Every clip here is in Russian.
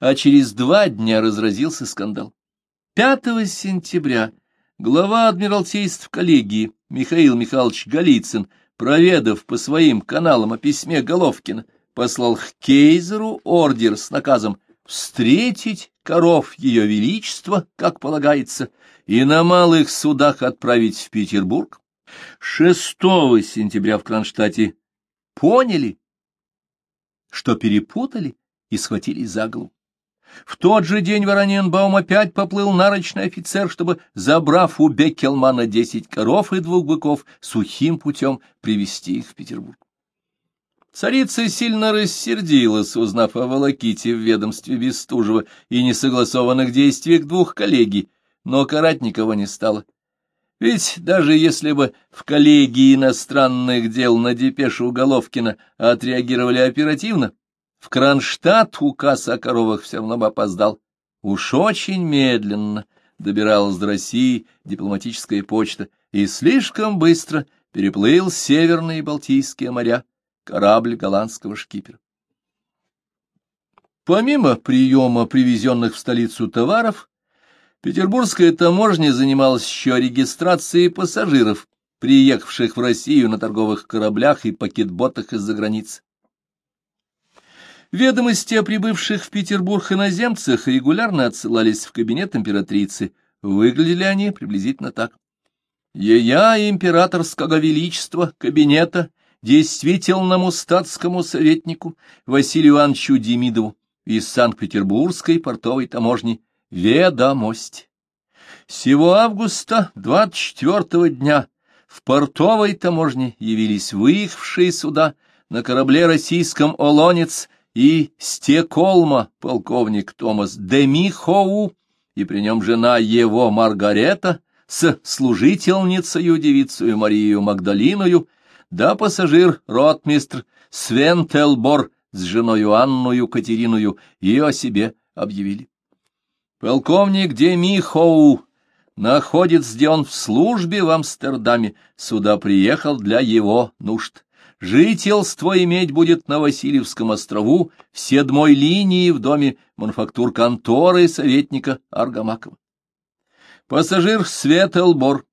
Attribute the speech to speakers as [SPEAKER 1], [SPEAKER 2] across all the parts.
[SPEAKER 1] а через два дня разразился скандал. 5 сентября глава Адмиралтейств коллегии Михаил Михайлович Голицын, проведав по своим каналам о письме Головкина, послал к Кейзеру ордер с наказом встретить коров Ее Величества, как полагается, и на малых судах отправить в Петербург. 6 сентября в Кронштадте поняли, что перепутали и схватились за голову. В тот же день Вороненбаум опять поплыл нарочный офицер, чтобы, забрав у Беккелмана десять коров и двух быков, сухим путем привести их в Петербург. Царица сильно рассердилась, узнав о волоките в ведомстве Бестужева и несогласованных действиях двух коллегий, но карать никого не стала. Ведь даже если бы в коллегии иностранных дел на депешу Головкина отреагировали оперативно, в Кронштадт указ о коровах все равно бы опоздал. Уж очень медленно добиралась до России дипломатическая почта и слишком быстро переплыл северные Балтийские моря корабль голландского шкипера. Помимо приема привезенных в столицу товаров, петербургская таможня занималась еще регистрацией пассажиров, приехавших в Россию на торговых кораблях и пакетботах из-за границы. Ведомости о прибывших в Петербург иноземцах регулярно отсылались в кабинет императрицы. Выглядели они приблизительно так. «Ея императорского величества, кабинета действительному статскому советнику Василию Ивановичу Демидову из Санкт-Петербургской портовой таможни ведомость. Сего августа 24 дня в портовой таможне явились выехавшие сюда на корабле российском «Олонец» и Стеколма полковник Томас Демихоу и при нем жена его Маргарета с служительницею девицею Марию Магдалиною да пассажир ротмистр Свен Телбор с женою Анною Катериною и о себе объявили. Полковник Демихоу находится, где он в службе в Амстердаме, сюда приехал для его нужд. Жительство иметь будет на Васильевском острову в седьмой линии в доме мануфактур конторы советника Аргамакова. Пассажир Светелбор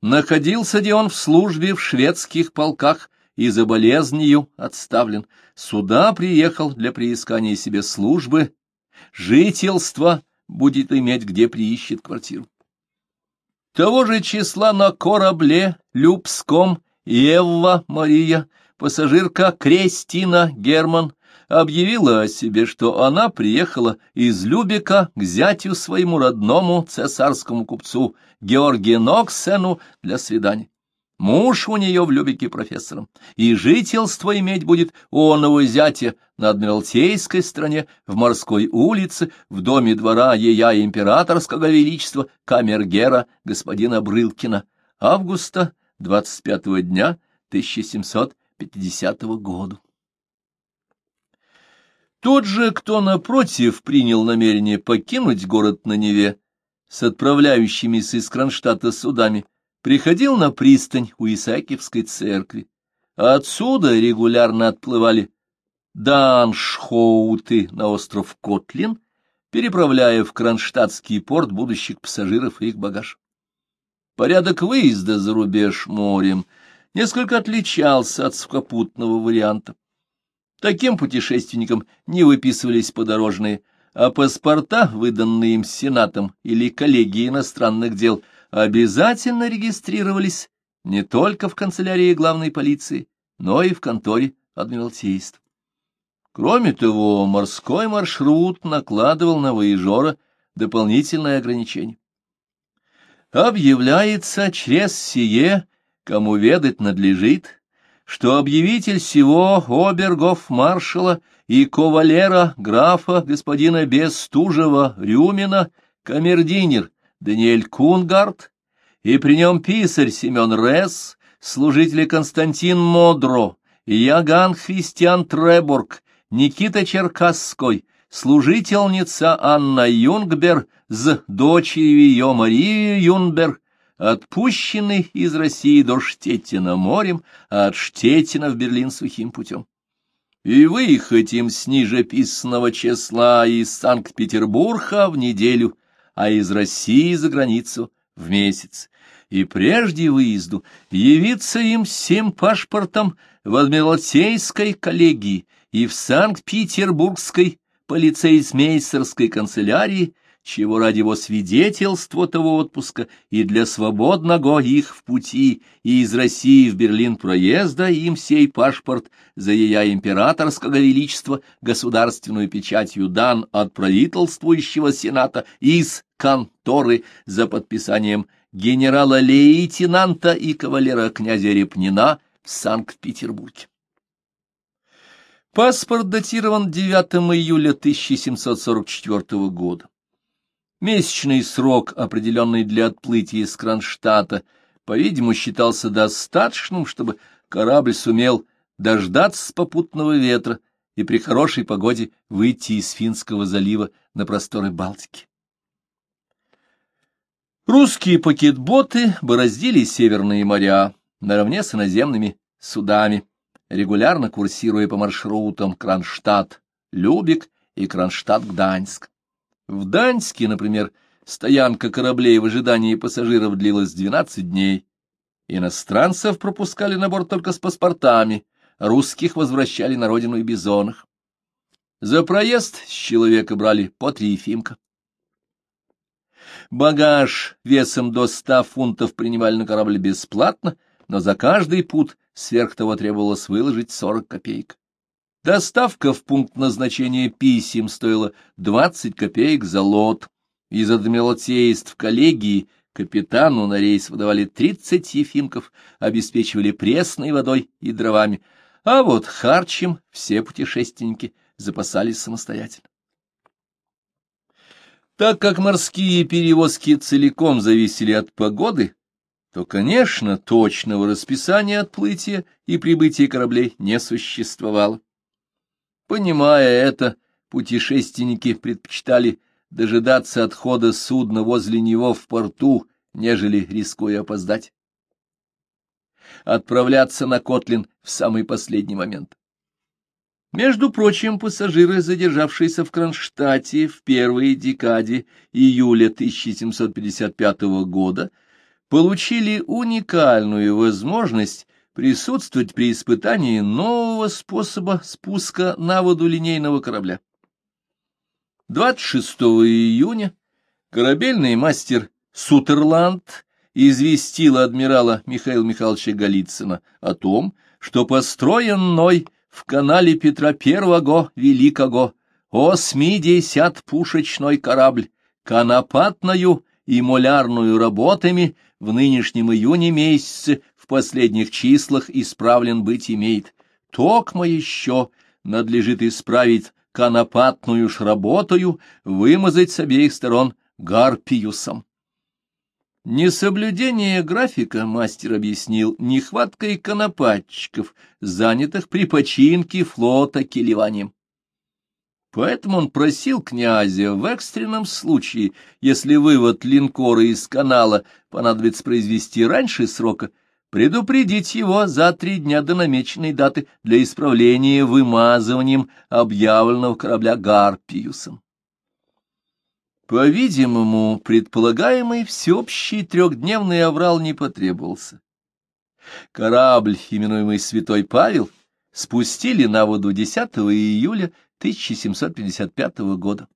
[SPEAKER 1] Находился где он в службе в шведских полках и за болезнью отставлен. Сюда приехал для приискания себе службы. Жительство будет иметь, где приищет квартиру. Того же числа на корабле Любском Евва Мария, пассажирка Крестина Герман, объявила о себе, что она приехала из Любека к зятю своему родному цесарскому купцу Георгию Ноксену для свидания. Муж у нее в Любеке профессором, и жительство иметь будет у оного зятя на Адмиралтейской стране, в Морской улице, в доме двора ея императорского величества камергера господина Брылкина, августа 25 дня 1750 года. Тот же, кто, напротив, принял намерение покинуть город на Неве с отправляющимися из Кронштадта судами, приходил на пристань у Исаакиевской церкви, отсюда регулярно отплывали Даншхоуты на остров Котлин, переправляя в Кронштадтский порт будущих пассажиров и их багаж. Порядок выезда за рубеж морем несколько отличался от сухопутного варианта. Таким путешественникам не выписывались подорожные, а паспорта, выданные им Сенатом или коллегией иностранных дел, обязательно регистрировались не только в канцелярии главной полиции, но и в конторе Адмиралтейства. Кроме того, морской маршрут накладывал на воежора дополнительное ограничение. Объявляется через сие, кому ведать надлежит, что объявитель всего обергов маршала и кавалера графа господина Бестужева Рюмина, камердинер Даниэль Кунгард и при нем писарь Семен Рес, служители Константин Модро, Яган Христиан Требург, Никита Черкасской, служительница Анна Юнгбер с дочерью ее Марию Юнбер, отпущены из России до Штеттина морем, а от Штеттина в Берлин сухим путем. и выехать им с нижеписанного числа из Санкт-Петербурга в неделю, а из России за границу в месяц, и прежде выезду явиться им всем паспортом в Адмиралтейской коллегии и в Санкт-Петербургской полицейсмейстерской канцелярии, чего ради его свидетельства того отпуска и для свободного их в пути и из России в Берлин проезда им сей паспорт за ея императорского величества государственную печатью дан от правительствующего сената из конторы за подписанием генерала-лейтенанта и кавалера князя Репнина в Санкт-Петербурге. Паспорт датирован 9 июля 1744 года. Месячный срок, определенный для отплытия из Кронштадта, по-видимому, считался достаточным, чтобы корабль сумел дождаться попутного ветра и при хорошей погоде выйти из Финского залива на просторы Балтики. Русские пакетботы бороздили северные моря наравне с иноземными судами, регулярно курсируя по маршрутам Кронштадт-Любек и Кронштадт-Гданьск. В Даньске, например, стоянка кораблей в ожидании пассажиров длилась 12 дней. Иностранцев пропускали на борт только с паспортами, русских возвращали на родину и бизонах. За проезд с человека брали по три фимка. Багаж весом до ста фунтов принимали на корабль бесплатно, но за каждый путь сверх того требовалось выложить сорок копеек. Доставка в пункт назначения писем стоила двадцать копеек за лот. Из адмиралтейств коллегии капитану на рейс выдавали тридцать ефимков, обеспечивали пресной водой и дровами, а вот харчем все путешественники запасались самостоятельно. Так как морские перевозки целиком зависели от погоды, то, конечно, точного расписания отплытия и прибытия кораблей не существовало. Понимая это, путешественники предпочитали дожидаться отхода судна возле него в порту, нежели рискуя опоздать. Отправляться на Котлин в самый последний момент. Между прочим, пассажиры, задержавшиеся в Кронштадте в первой декаде июля 1755 года, получили уникальную возможность присутствовать при испытании нового способа спуска на воду линейного корабля. 26 июня корабельный мастер Сутерланд известил адмирала Михаила Михайловича Голицына о том, что построен мной в канале Петра Первого Великого осьмидесят пушечной корабль, конопатную и молярную работами в нынешнем июне месяце последних числах исправлен быть имеет. Токмо еще надлежит исправить конопатную ж работою, вымазать с обеих сторон гарпиусом. Несоблюдение графика мастер объяснил нехваткой конопатчиков, занятых при починке флота килеванием. Поэтому он просил князя в экстренном случае, если вывод линкора из канала понадобится произвести раньше срока, предупредить его за три дня до намеченной даты для исправления вымазыванием объявленного корабля Гарпиусом. По-видимому, предполагаемый всеобщий трехдневный аврал не потребовался. Корабль, именуемый Святой Павел, спустили на воду 10 июля 1755 года.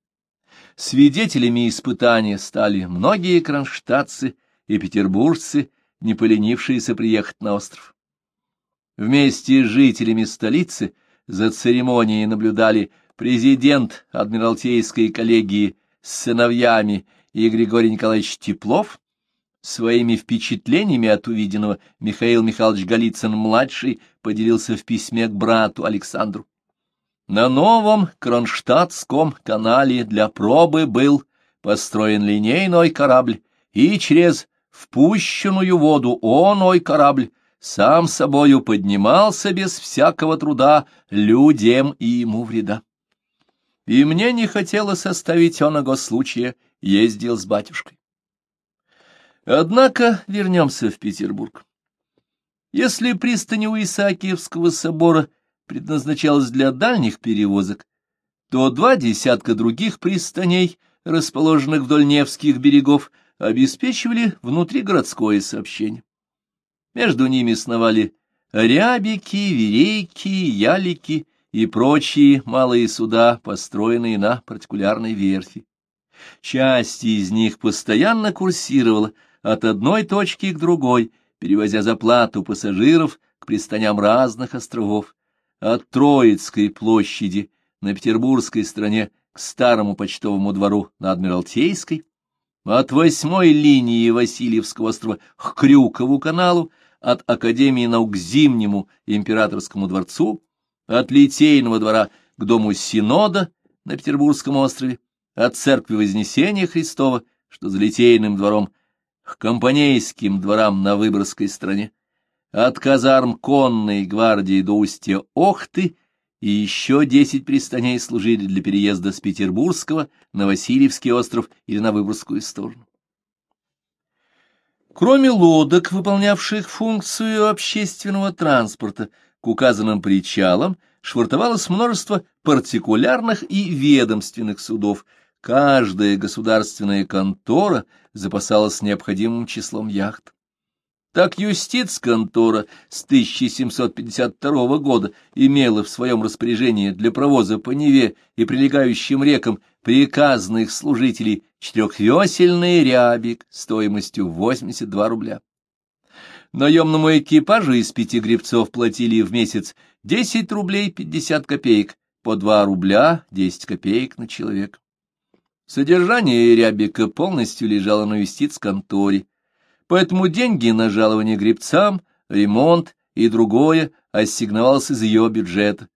[SPEAKER 1] Свидетелями испытания стали многие кронштадтцы и петербуржцы, не поленившиеся приехать на остров. Вместе с жителями столицы за церемонией наблюдали президент Адмиралтейской коллегии с сыновьями и Григорий Николаевич Теплов, Своими впечатлениями от увиденного Михаил Михайлович Голицын-младший поделился в письме к брату Александру. На новом Кронштадтском канале для пробы был построен линейный корабль, и через впущенную воду оной корабль сам собою поднимался без всякого труда людям и ему вреда. И мне не хотелось оставить оного случая, ездил с батюшкой. Однако вернемся в Петербург. Если пристань у Исаакиевского собора предназначалась для дальних перевозок, то два десятка других пристаней, расположенных вдоль Невских берегов, обеспечивали внутригородское сообщение. Между ними сновали рябики, верейки, ялики и прочие малые суда, построенные на партикулярной верфи. Часть из них постоянно курсировала от одной точки к другой, перевозя заплату пассажиров к пристаням разных островов, от Троицкой площади на Петербургской стороне к старому почтовому двору на Адмиралтейской, от восьмой линии Васильевского острова к Крюкову каналу, от Академии наук к Зимнему императорскому дворцу, от Литейного двора к дому Синода на Петербургском острове, от церкви Вознесения Христова, что за Литейным двором, к компанейским дворам на Выборгской стороне, от казарм конной гвардии до устья Охты и еще десять пристаней служили для переезда с Петербургского на Васильевский остров или на Выборгскую сторону. Кроме лодок, выполнявших функцию общественного транспорта, к указанным причалам швартовалось множество партикулярных и ведомственных судов. Каждая государственная контора запасалась необходимым числом яхт. Так юстиц-контора с 1752 года имела в своем распоряжении для провоза по Неве и прилегающим рекам приказных служителей четырехвесельный рябик стоимостью 82 рубля. Наемному экипажу из пяти гребцов платили в месяц 10 рублей 50 копеек, по 2 рубля 10 копеек на человека. Содержание рябика полностью лежало на юстиц-конторе, поэтому деньги на жалование гребцам, ремонт и другое ассигновалось из ее бюджета.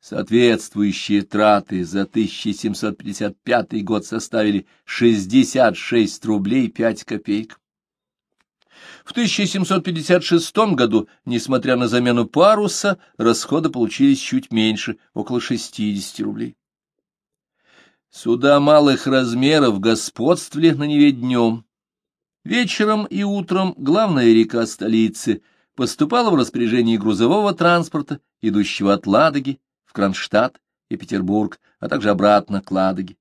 [SPEAKER 1] Соответствующие траты за 1755 год составили 66 рублей 5 копеек. В 1756 году, несмотря на замену паруса, расходы получились чуть меньше, около 60 рублей. Суда малых размеров господствовали на Неве днем. Вечером и утром главная река столицы поступала в распоряжение грузового транспорта, идущего от Ладоги в Кронштадт и Петербург, а также обратно к Ладоге.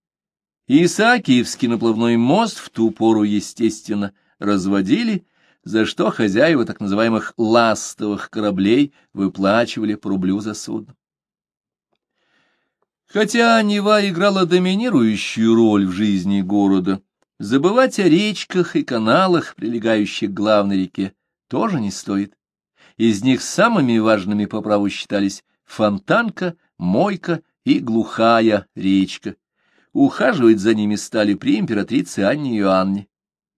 [SPEAKER 1] Исаакиевский наплавной мост в ту пору, естественно, разводили, за что хозяева так называемых ластовых кораблей выплачивали по рублю за судно. Хотя Нева играла доминирующую роль в жизни города, Забывать о речках и каналах, прилегающих к главной реке, тоже не стоит. Из них самыми важными по праву считались Фонтанка, Мойка и Глухая речка. Ухаживать за ними стали при императрице Анне Иоанне.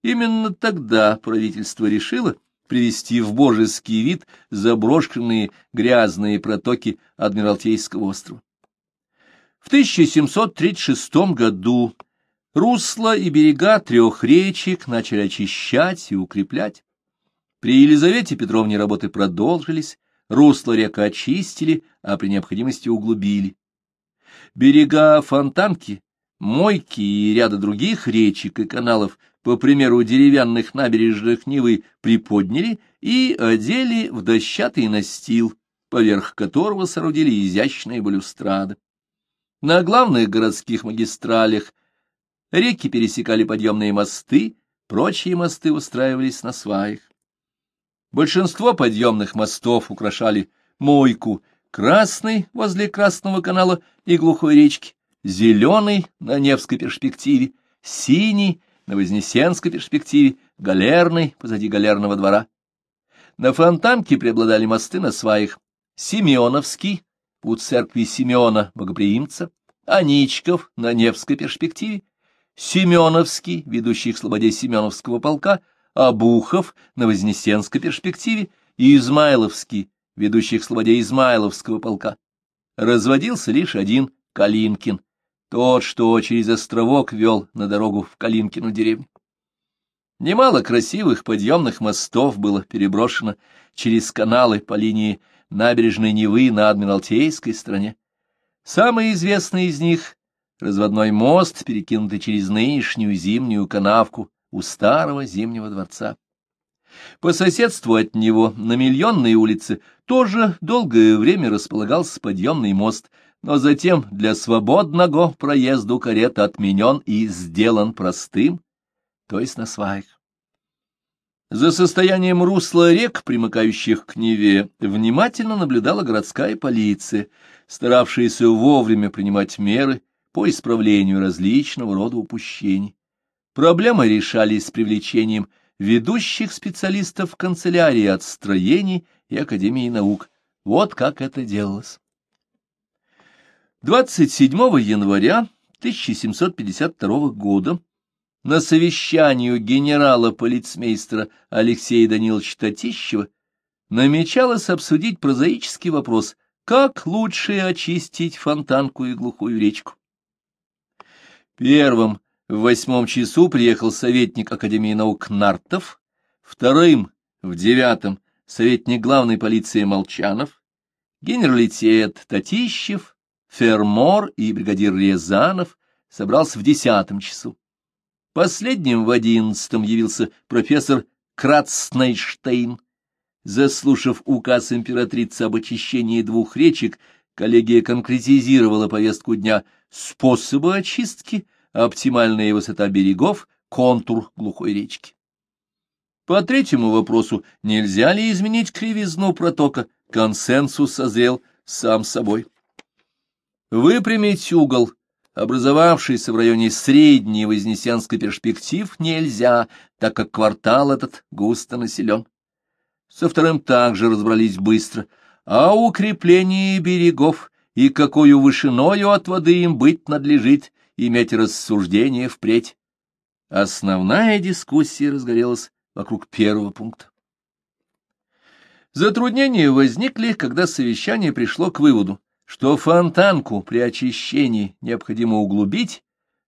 [SPEAKER 1] Именно тогда правительство решило привести в божеский вид заброшенные грязные протоки Адмиралтейского острова. В 1736 году Русла и берега трех речек начали очищать и укреплять. При Елизавете Петровне работы продолжились, русло река очистили, а при необходимости углубили. Берега Фонтанки, Мойки и ряда других речек и каналов, по примеру деревянных набережных Невы, приподняли и одели в дощатый настил, поверх которого соорудили изящные балюстрады. На главных городских магистралях Реки пересекали подъемные мосты, прочие мосты устраивались на сваях. Большинство подъемных мостов украшали мойку, красный возле Красного канала и глухой речки, зеленый на Невской перспективе, синий на Вознесенской перспективе, галерный позади галерного двора. На фонтанке преобладали мосты на сваях Семеновский у церкви Симеона Богоприимца, Аничков на Невской перспективе, Семеновский, ведущий к слободе Семеновского полка, Абухов на Вознесенской перспективе и Измайловский, ведущий к слободе Измайловского полка. Разводился лишь один Калинкин, тот, что через островок вел на дорогу в Калинкину деревню. Немало красивых подъемных мостов было переброшено через каналы по линии набережной Невы на Адмиралтейской стороне. Самый известный из них разводной мост, перекинутый через нынешнюю зимнюю канавку у старого зимнего дворца. По соседству от него на Миллионной улице тоже долгое время располагался подъемный мост, но затем для свободного проезду карет отменен и сделан простым, то есть на сваях. За состоянием русла рек, примыкающих к Неве, внимательно наблюдала городская полиция, старавшаяся вовремя принимать меры по исправлению различного рода упущений. Проблемы решались с привлечением ведущих специалистов канцелярии от строений и Академии наук. Вот как это делалось. 27 января 1752 года на совещании у генерала-полицмейстера Алексея Даниловича Татищева намечалось обсудить прозаический вопрос, как лучше очистить фонтанку и глухую речку. Первым в восьмом часу приехал советник Академии наук Нартов, вторым в девятом советник главной полиции Молчанов, генералитет Татищев, Фермор и бригадир Рязанов собрался в десятом часу. Последним в одиннадцатом явился профессор Крацнейштейн. Заслушав указ императрицы об очищении двух речек, коллегия конкретизировала повестку дня способы очистки, оптимальная высота берегов, контур глухой речки. По третьему вопросу, нельзя ли изменить кривизну протока, консенсус созрел сам собой. Выпрямить угол образовавшийся в районе средней Вознесенской перспектив, нельзя, так как квартал этот густо населен. Со вторым также разобрались быстро, а укрепление берегов и какую вышиною от воды им быть надлежит, иметь рассуждение впредь. Основная дискуссия разгорелась вокруг первого пункта. Затруднения возникли, когда совещание пришло к выводу, что фонтанку при очищении необходимо углубить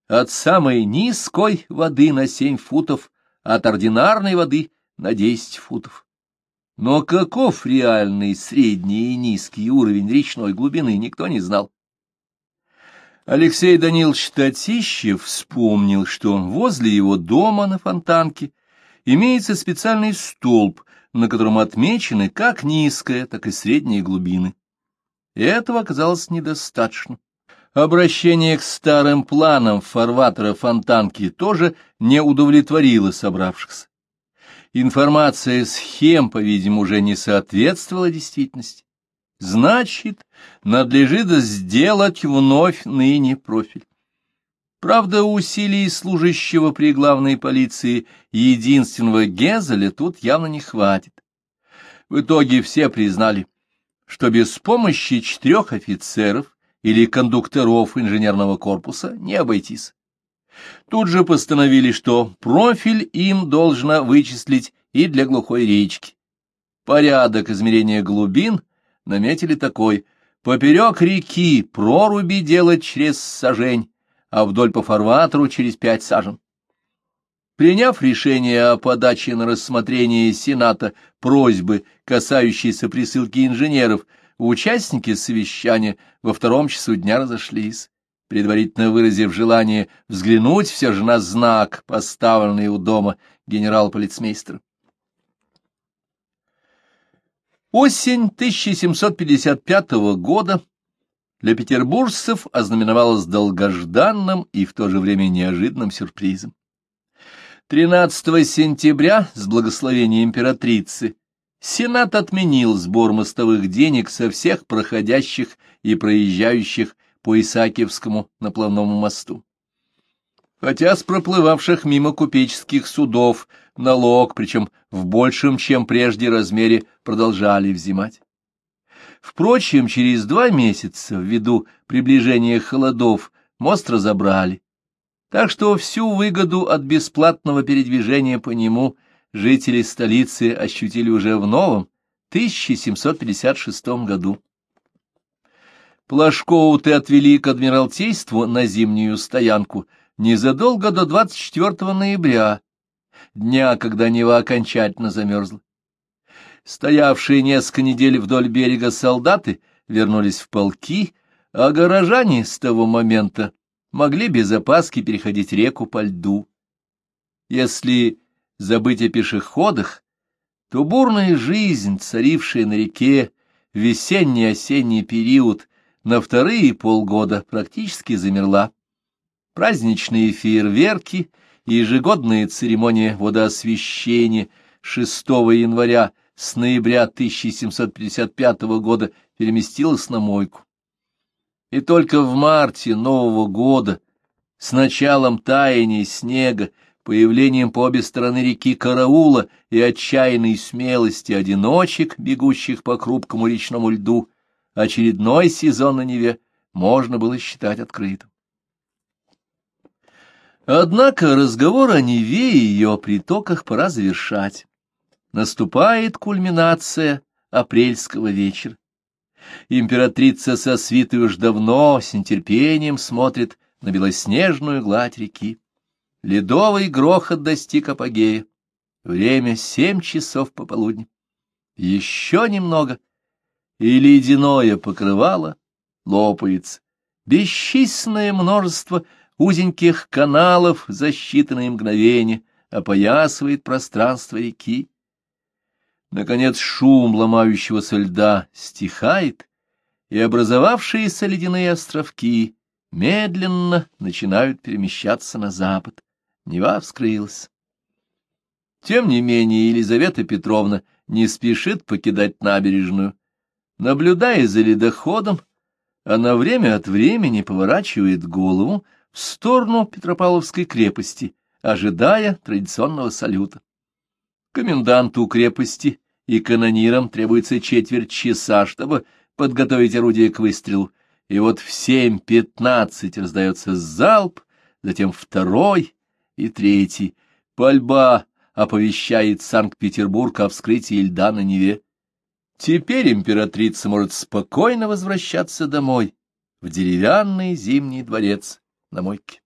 [SPEAKER 1] от самой низкой воды на 7 футов, от ординарной воды на 10 футов. Но каков реальный средний и низкий уровень речной глубины, никто не знал. Алексей Данилович Татищев вспомнил, что возле его дома на фонтанке имеется специальный столб, на котором отмечены как низкая, так и средние глубины. Этого оказалось недостаточно. Обращение к старым планам фарватера Фонтанки тоже не удовлетворило собравшихся. Информация схем, по-видимому, уже не соответствовала действительности. Значит, надлежит сделать вновь ныне профиль. Правда, усилий служащего при главной полиции единственного Гезеля тут явно не хватит. В итоге все признали — что без помощи четырех офицеров или кондукторов инженерного корпуса не обойтись. Тут же постановили, что профиль им должна вычислить и для глухой речки. Порядок измерения глубин наметили такой — поперек реки проруби делать через сажень, а вдоль по фарватеру через пять сажен. Приняв решение о подаче на рассмотрение Сената просьбы, касающейся присылки инженеров, участники совещания во втором часу дня разошлись, предварительно выразив желание взглянуть все же на знак, поставленный у дома генерал-полицмейстера. Осень 1755 года для петербуржцев ознаменовалась долгожданным и в то же время неожиданным сюрпризом. 13 сентября, с благословения императрицы, Сенат отменил сбор мостовых денег со всех проходящих и проезжающих по Исаакиевскому наплавному мосту. Хотя с проплывавших мимо купеческих судов налог, причем в большем, чем прежде размере, продолжали взимать. Впрочем, через два месяца, ввиду приближения холодов, мост разобрали так что всю выгоду от бесплатного передвижения по нему жители столицы ощутили уже в новом 1756 году. Плашкоуты отвели к Адмиралтейству на зимнюю стоянку незадолго до 24 ноября, дня, когда Нева окончательно замерзла. Стоявшие несколько недель вдоль берега солдаты вернулись в полки, а горожане с того момента могли без опаски переходить реку по льду. Если забыть о пешеходах, то бурная жизнь, царившая на реке в весенний-осенний период, на вторые полгода практически замерла. Праздничные фейерверки и ежегодные церемонии водоосвящения 6 января с ноября 1755 года переместилась на мойку. И только в марте Нового года, с началом таяния снега, появлением по обе стороны реки караула и отчаянной смелости одиночек, бегущих по хрупкому речному льду, очередной сезон на Неве можно было считать открытым. Однако разговор о Неве и ее притоках пора завершать. Наступает кульминация апрельского вечера. Императрица со свитой уж давно с нетерпением смотрит на белоснежную гладь реки. Ледовый грохот достиг апогея. Время семь часов пополудни. Еще немного, и ледяное покрывало лопается. Бесчисленное множество узеньких каналов за считанные мгновения опоясывает пространство реки. Наконец шум ломающегося льда стихает, и образовавшиеся ледяные островки медленно начинают перемещаться на запад. Нева вскрылась. Тем не менее Елизавета Петровна не спешит покидать набережную. Наблюдая за ледоходом, она время от времени поворачивает голову в сторону Петропавловской крепости, ожидая традиционного салюта. Коменданту крепости и канонирам требуется четверть часа, чтобы подготовить орудие к выстрелу, и вот в семь пятнадцать раздается залп, затем второй и третий. Пальба оповещает Санкт-Петербург о вскрытии льда на Неве. Теперь императрица может спокойно возвращаться домой, в деревянный зимний дворец на мойке.